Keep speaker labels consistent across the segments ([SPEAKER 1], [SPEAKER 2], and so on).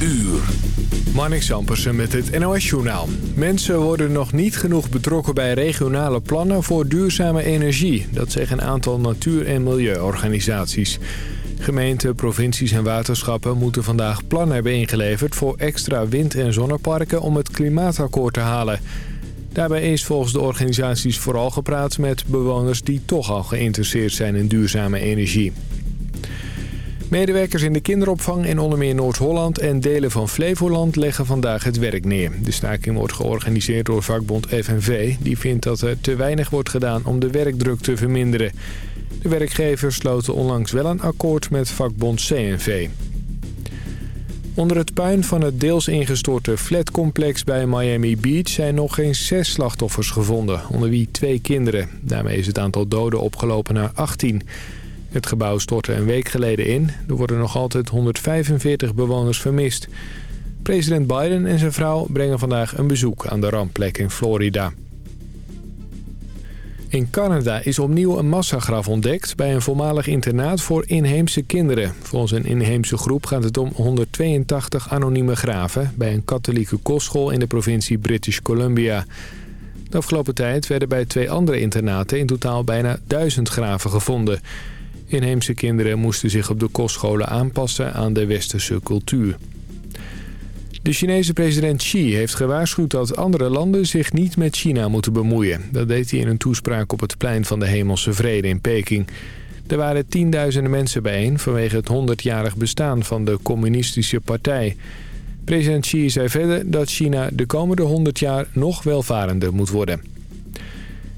[SPEAKER 1] uur. Marnik Sampersen met het NOS-journaal. Mensen worden nog niet genoeg betrokken bij regionale plannen voor duurzame energie. Dat zeggen een aantal natuur- en milieuorganisaties. Gemeenten, provincies en waterschappen moeten vandaag plannen hebben ingeleverd... voor extra wind- en zonneparken om het klimaatakkoord te halen. Daarbij is volgens de organisaties vooral gepraat met bewoners... die toch al geïnteresseerd zijn in duurzame energie. Medewerkers in de kinderopvang in onder meer Noord-Holland en delen van Flevoland leggen vandaag het werk neer. De staking wordt georganiseerd door vakbond FNV. Die vindt dat er te weinig wordt gedaan om de werkdruk te verminderen. De werkgevers sloten onlangs wel een akkoord met vakbond CNV. Onder het puin van het deels ingestorte flatcomplex bij Miami Beach zijn nog geen zes slachtoffers gevonden, onder wie twee kinderen. Daarmee is het aantal doden opgelopen naar 18. Het gebouw stortte een week geleden in. Er worden nog altijd 145 bewoners vermist. President Biden en zijn vrouw brengen vandaag een bezoek aan de rampplek in Florida. In Canada is opnieuw een massagraf ontdekt bij een voormalig internaat voor inheemse kinderen. Volgens een inheemse groep gaat het om 182 anonieme graven bij een katholieke kostschool in de provincie British Columbia. De afgelopen tijd werden bij twee andere internaten in totaal bijna duizend graven gevonden. Inheemse kinderen moesten zich op de kostscholen aanpassen aan de westerse cultuur. De Chinese president Xi heeft gewaarschuwd dat andere landen zich niet met China moeten bemoeien. Dat deed hij in een toespraak op het plein van de Hemelse Vrede in Peking. Er waren tienduizenden mensen bijeen vanwege het 100-jarig bestaan van de communistische partij. President Xi zei verder dat China de komende 100 jaar nog welvarender moet worden.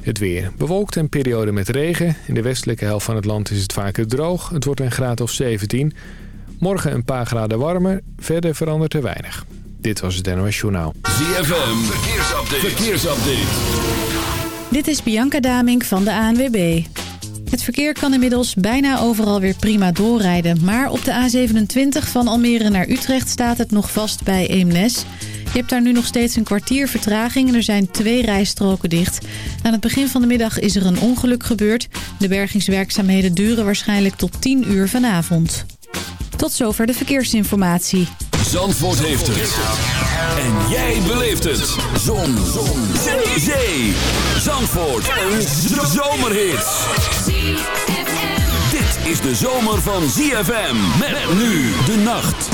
[SPEAKER 1] Het weer. Bewolkt en periode met regen. In de westelijke helft van het land is het vaker droog. Het wordt een graad of 17. Morgen een paar graden warmer. Verder verandert er weinig. Dit was het NOS Journaal.
[SPEAKER 2] ZFM. Verkeersupdate. Verkeersupdate.
[SPEAKER 3] Dit is Bianca Damink van de ANWB. Het verkeer kan inmiddels bijna overal weer prima doorrijden. Maar op de A27 van Almere naar Utrecht staat het nog vast bij Eemnes... Je hebt daar nu nog steeds een kwartier vertraging en er zijn twee rijstroken dicht. Aan het begin van de middag is er een ongeluk gebeurd. De bergingswerkzaamheden duren waarschijnlijk tot 10 uur vanavond. Tot zover de verkeersinformatie.
[SPEAKER 2] Zandvoort heeft het. En jij beleeft het. Zon. Zon. Zee. Zee. Zandvoort. Een zomerhit. Dit is de zomer van ZFM. Met nu de nacht.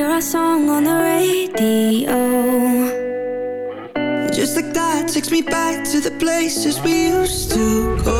[SPEAKER 4] hear our song on the radio. Just like that takes me back to the places we used to go.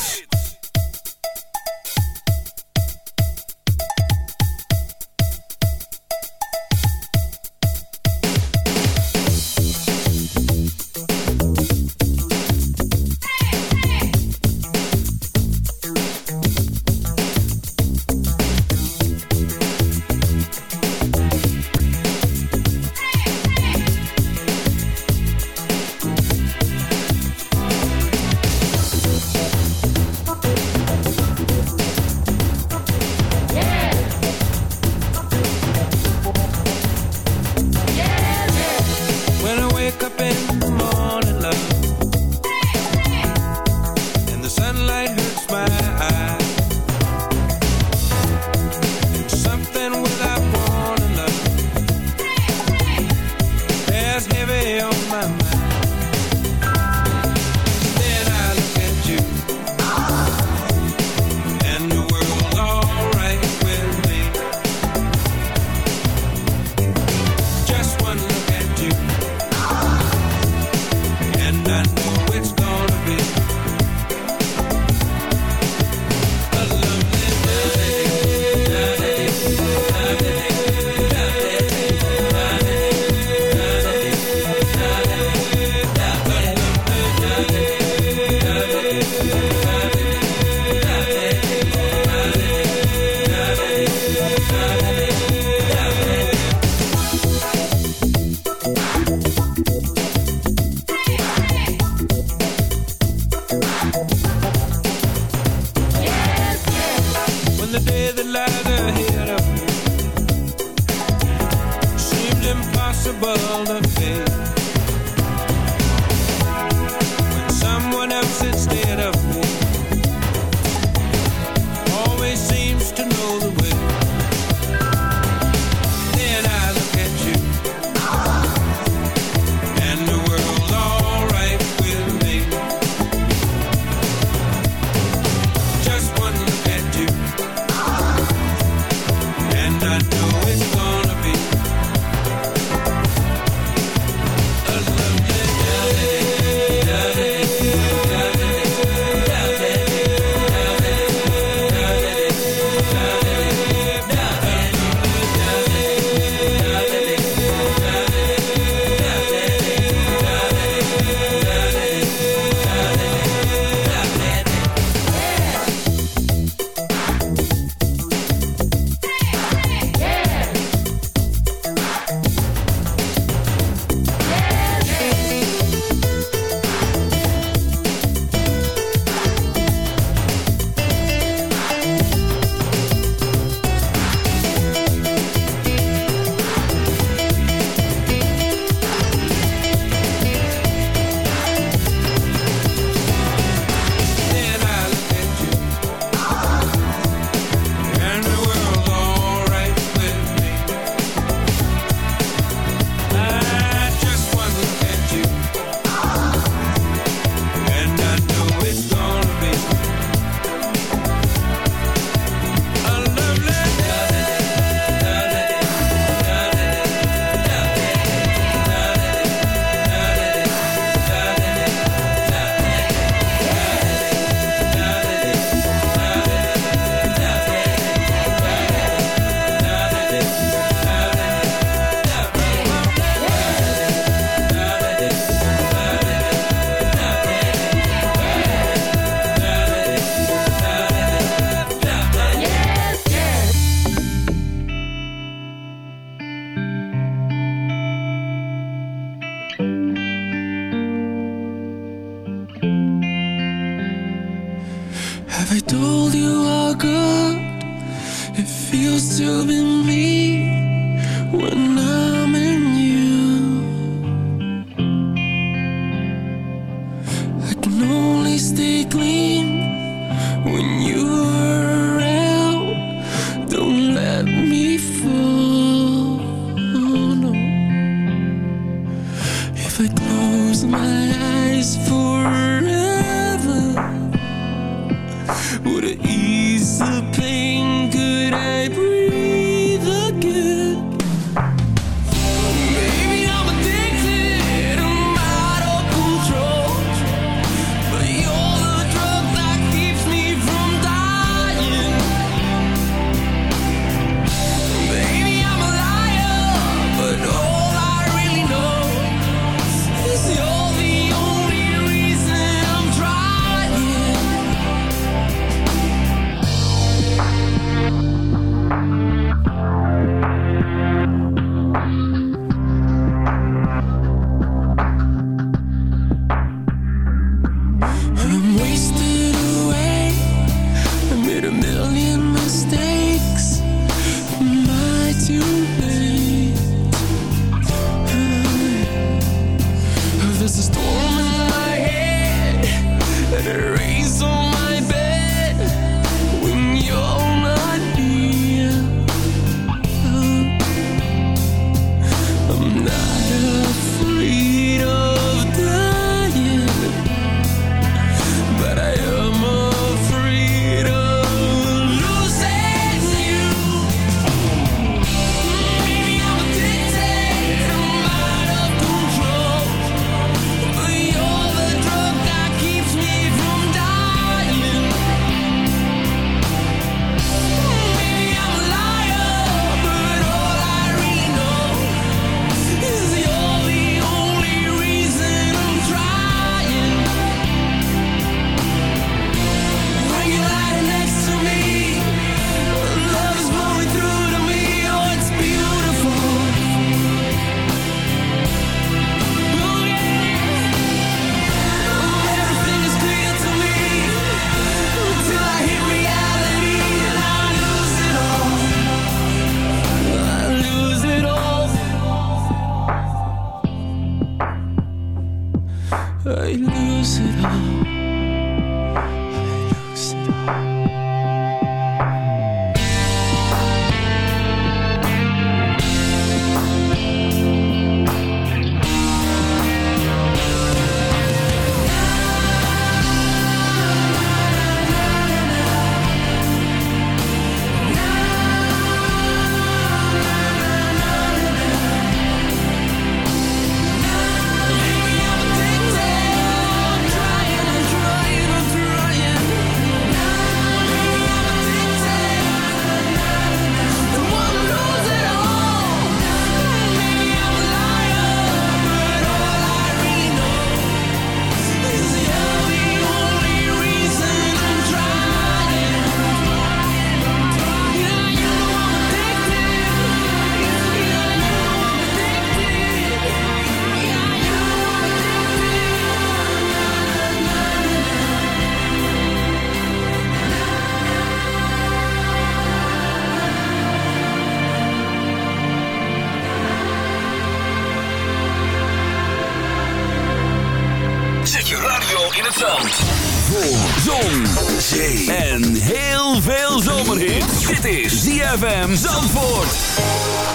[SPEAKER 4] is ZFM Zandvoort.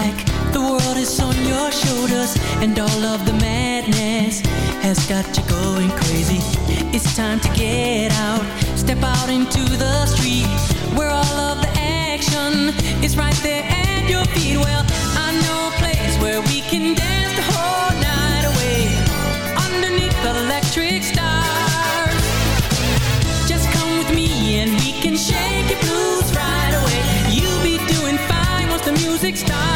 [SPEAKER 4] like the world is on your shoulders and all of the madness has got you going crazy. It's time to get out step out into the street where all of the action is right there at your feet. Well i know a place where we can dance the whole night away underneath the electric stars just come with me and we can shake your blues right away. You'll be doing fine once the music starts.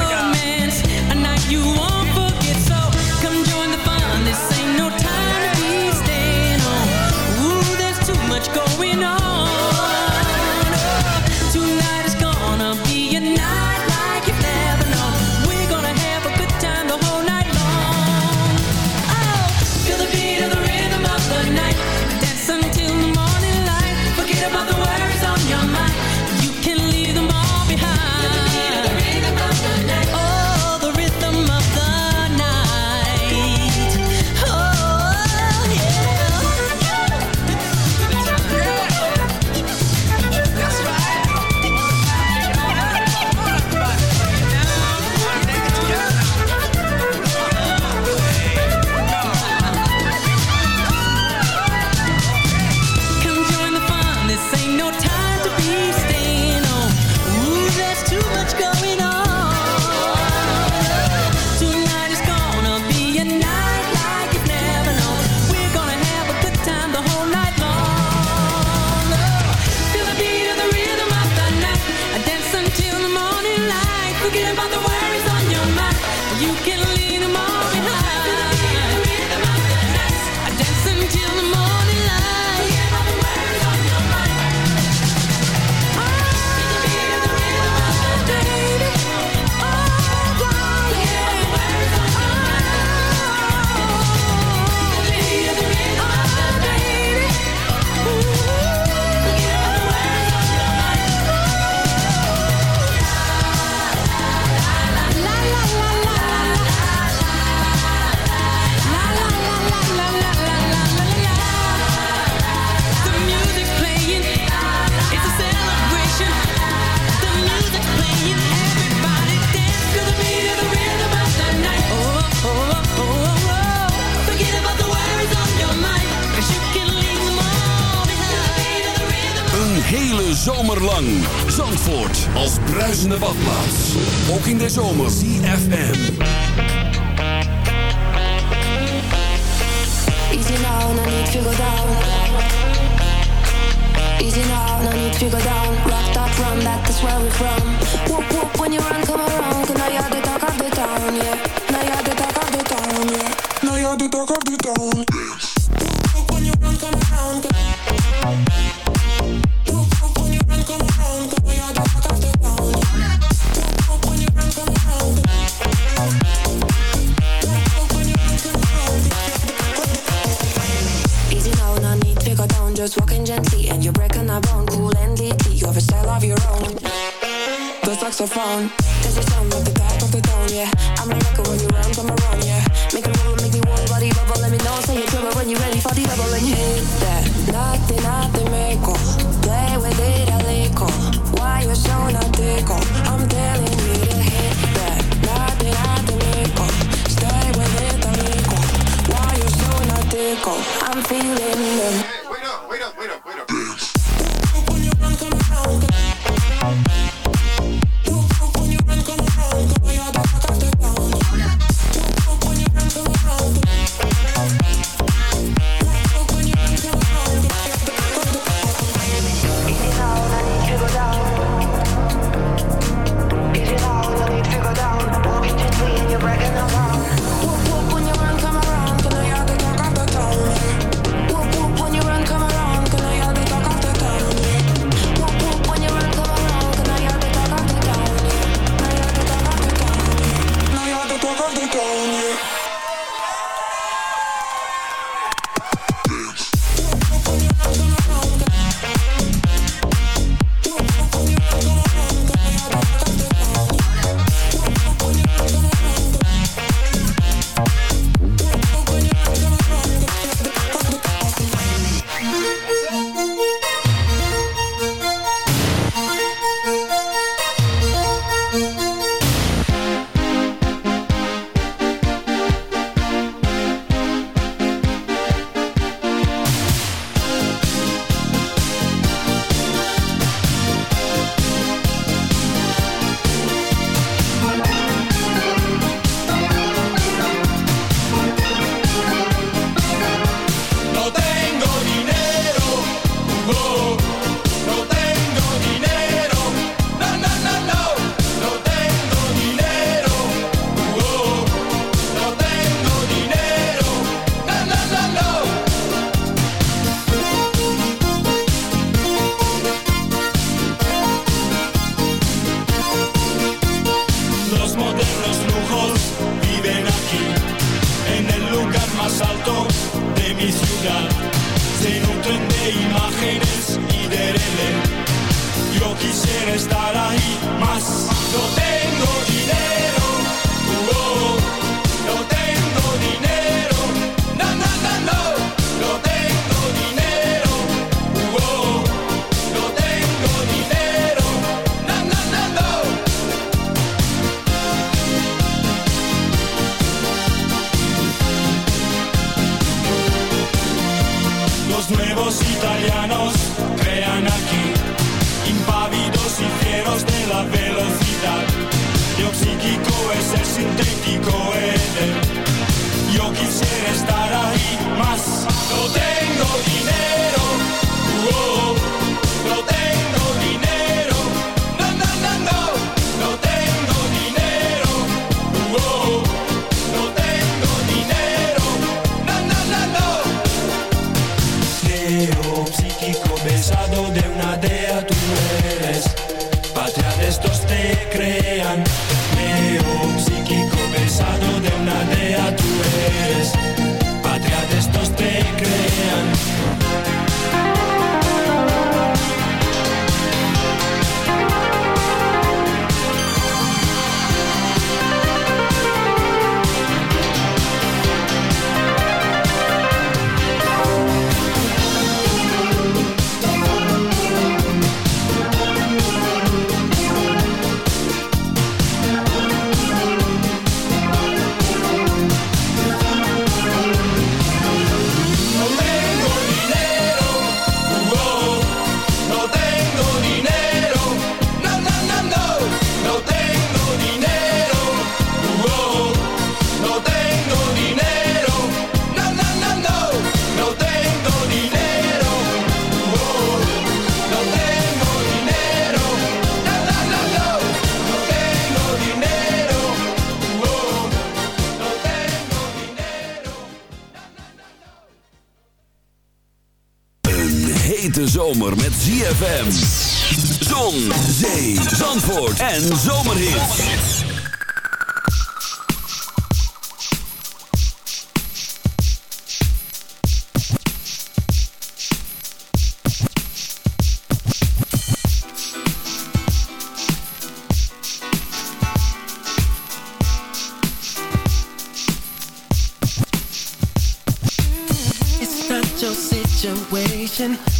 [SPEAKER 2] en zomerhits.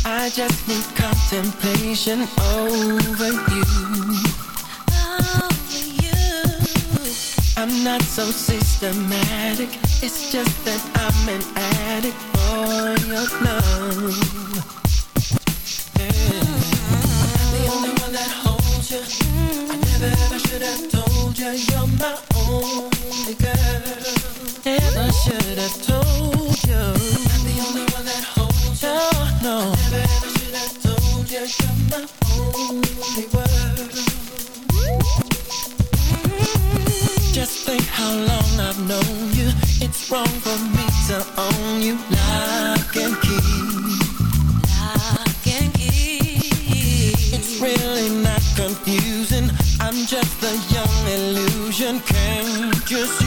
[SPEAKER 5] I just need contemplation over you not so systematic. It's just that I'm an addict for your love. The only one that holds you. I never ever should have told you you're my only girl. Never should have told you. I'm the only one that holds you. Oh, no. Never ever should have told you you're my only one. wrong for me to own you lock and key. Lock and key. It's really not confusing. I'm just a young illusion. Can't you see?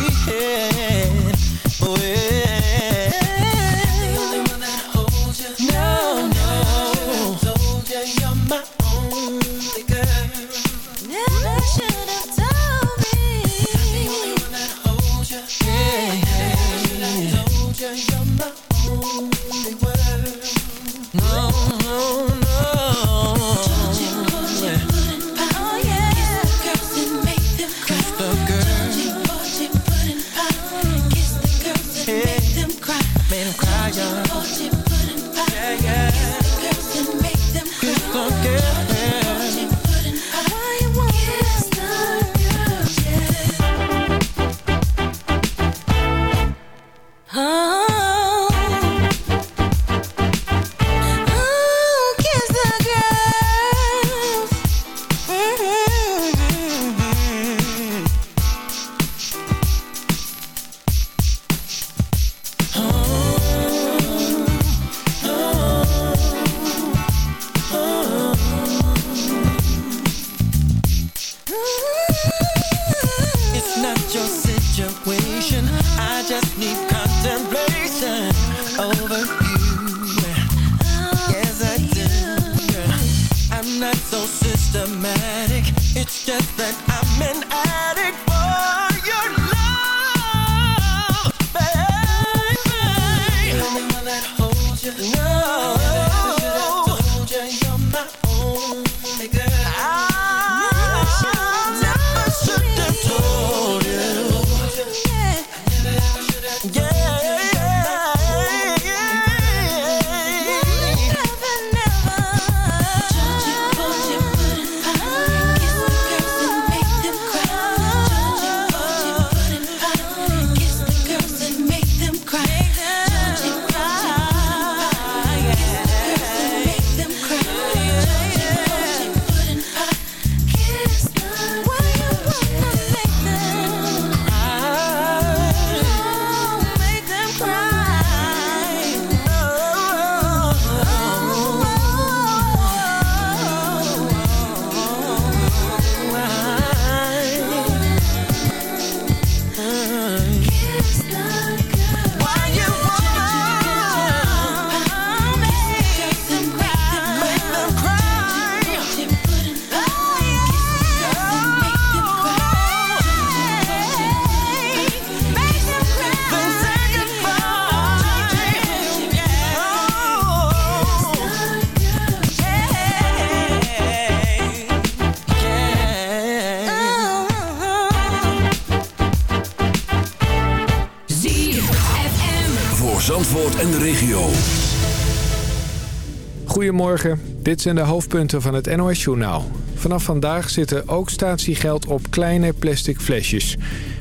[SPEAKER 1] Goedemorgen, dit zijn de hoofdpunten van het NOS-journaal. Vanaf vandaag zit er ook statiegeld op kleine plastic flesjes.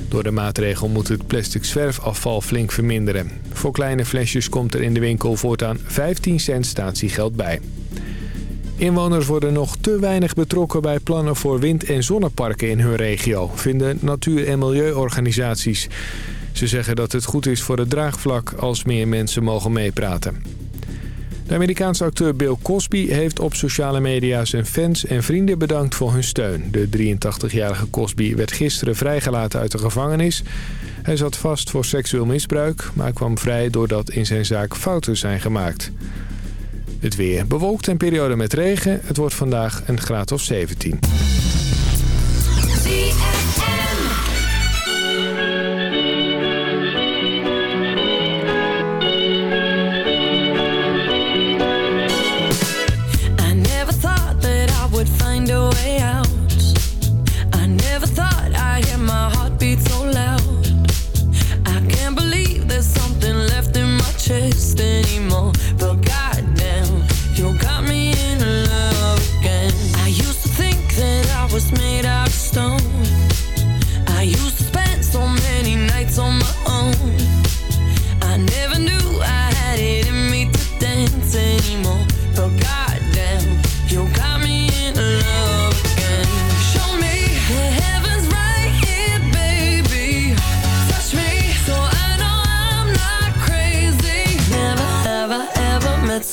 [SPEAKER 1] Door de maatregel moet het plastic zwerfafval flink verminderen. Voor kleine flesjes komt er in de winkel voortaan 15 cent statiegeld bij. Inwoners worden nog te weinig betrokken bij plannen voor wind- en zonneparken in hun regio... vinden natuur- en milieuorganisaties. Ze zeggen dat het goed is voor het draagvlak als meer mensen mogen meepraten. De Amerikaanse acteur Bill Cosby heeft op sociale media zijn fans en vrienden bedankt voor hun steun. De 83-jarige Cosby werd gisteren vrijgelaten uit de gevangenis. Hij zat vast voor seksueel misbruik, maar kwam vrij doordat in zijn zaak fouten zijn gemaakt. Het weer bewolkt en periode met regen. Het wordt vandaag een graad of 17.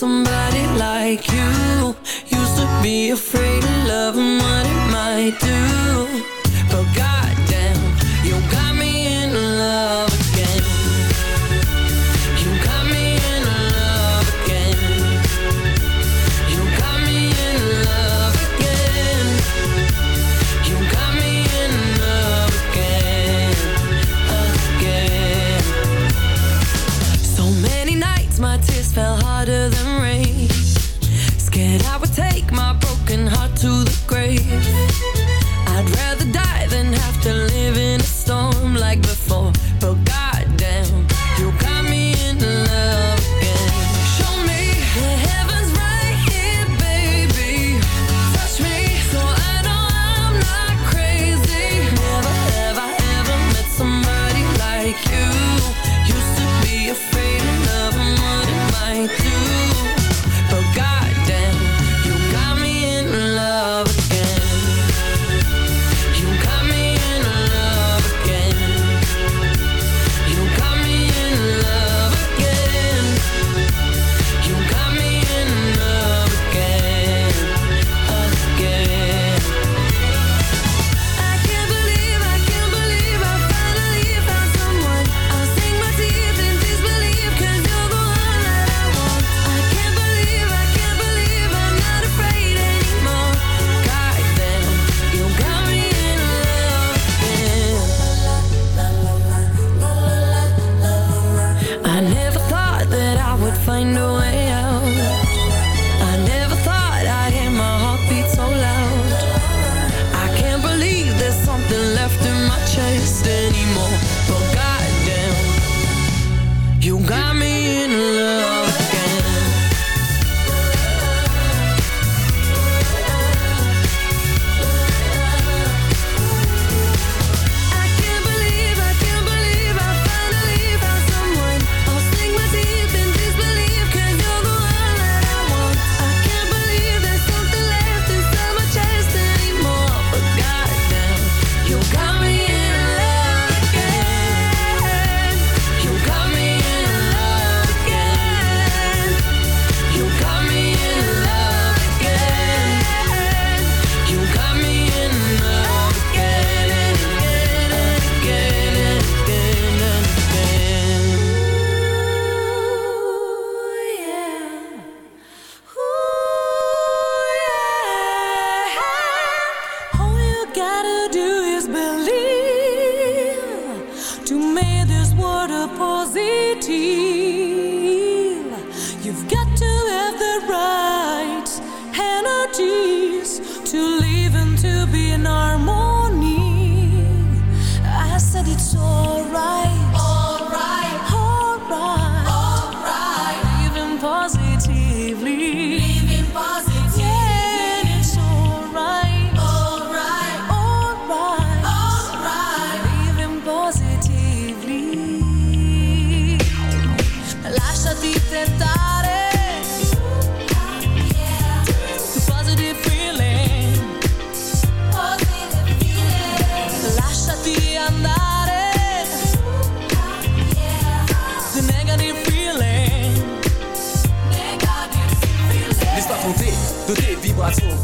[SPEAKER 6] somebody like you. Used to be afraid of love and what it might do.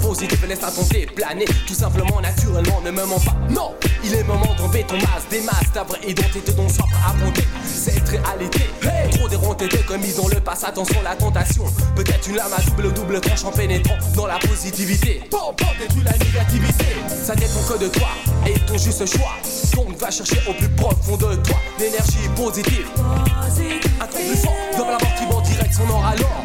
[SPEAKER 7] Positive, laisse à tenter, planer. Tout simplement, naturellement, ne me mens pas. Non, il est moment d'enlever ton masque, des masques, ta vraie identité dont soif à affronter cette réalité. Hey Trop déronté de commis dans le passé, attention la tentation. Peut-être une lame à double double tranche en pénétrant dans la positivité. Bon, bon, détruis la négativité. Ça dépend que de toi et ton juste choix. Donc va chercher au plus profond de toi l'énergie positive. Un truc plus fort dans la mort qui va direct son or alors.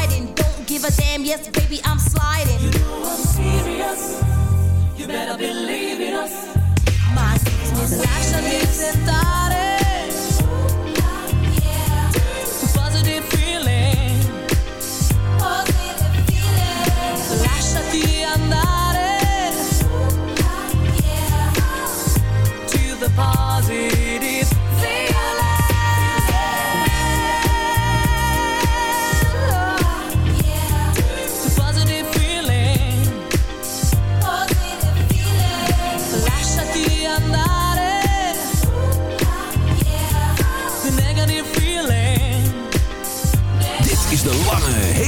[SPEAKER 8] Give a damn, yes, baby, I'm sliding.
[SPEAKER 9] You know I'm serious. You better believe in us.
[SPEAKER 8] My business
[SPEAKER 9] Lasciami tentare. The positive feeling. Lasciati andare. To the positive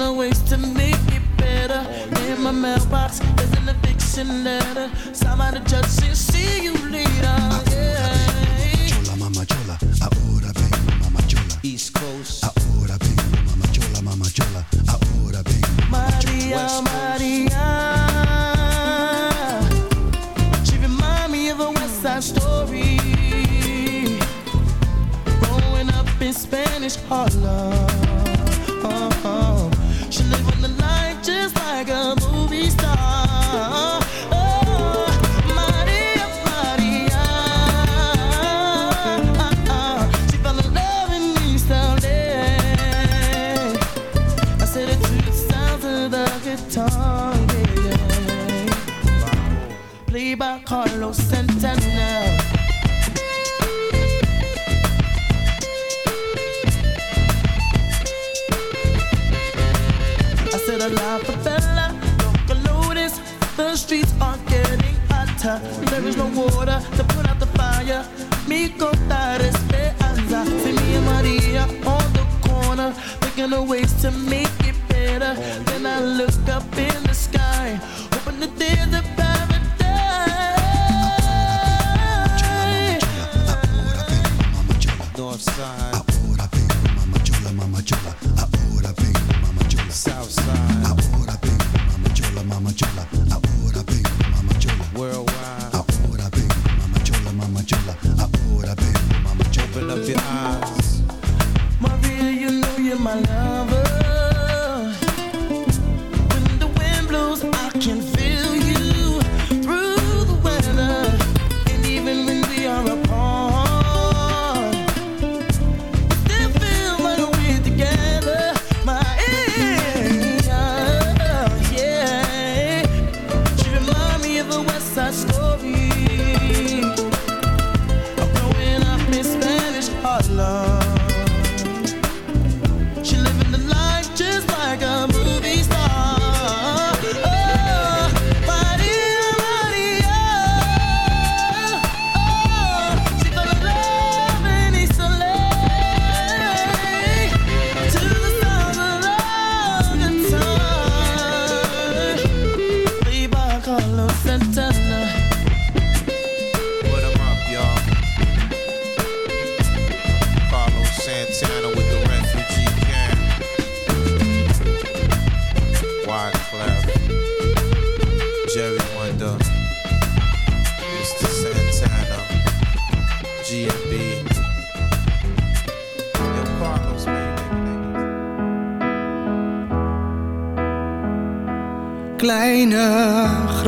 [SPEAKER 10] of
[SPEAKER 11] ways to make it better. Oh, In my mailbox, there's an eviction letter. Signed by the judge see you later. Yeah.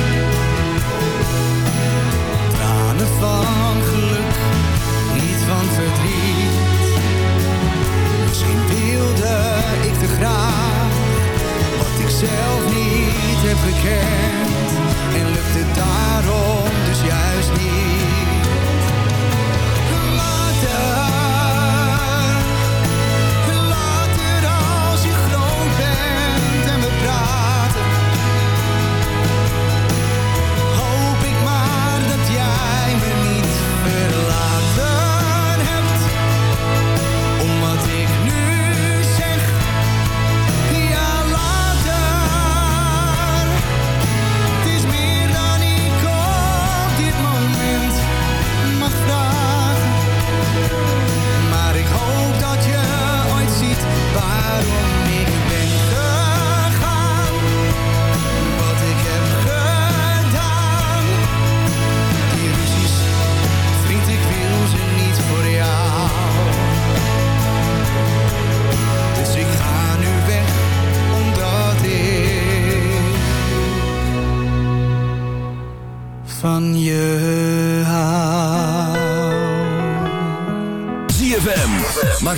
[SPEAKER 12] Thank
[SPEAKER 13] you.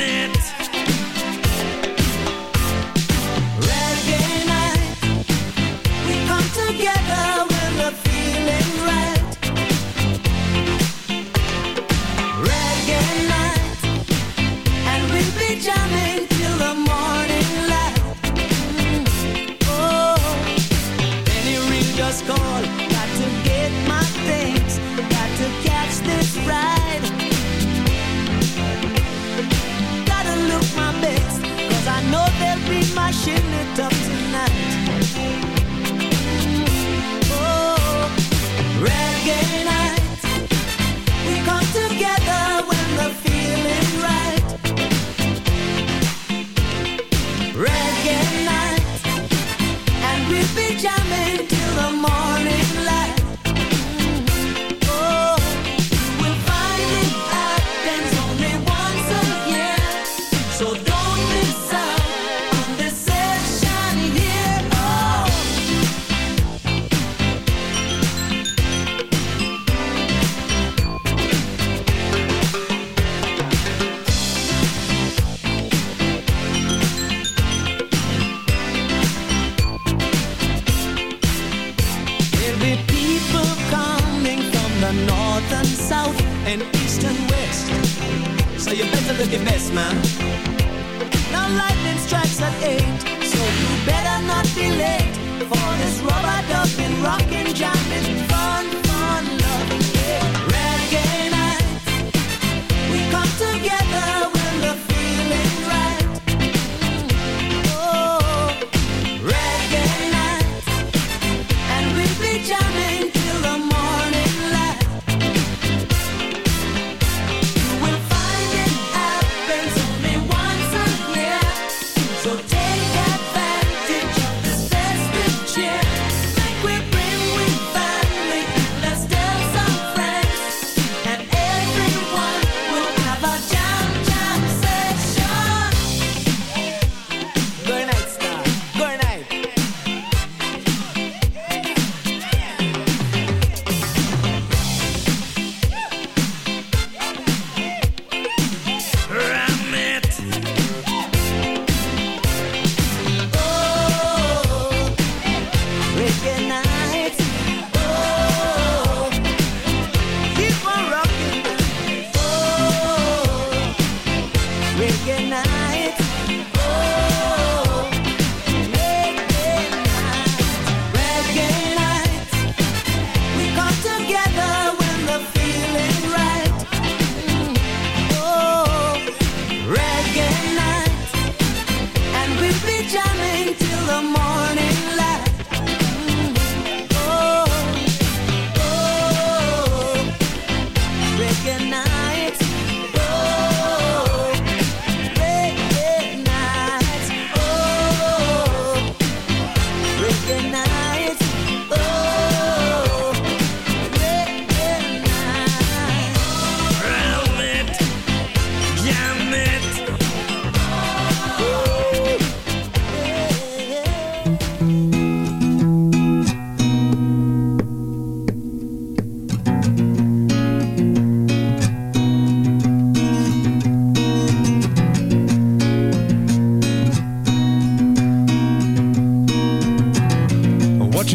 [SPEAKER 14] minute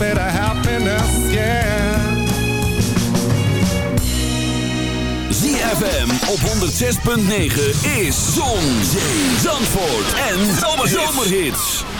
[SPEAKER 15] Bit happiness, yeah.
[SPEAKER 2] ZFM op 106.9 is Zon, Zee, Zandvoort en Zomerhits.
[SPEAKER 5] Goes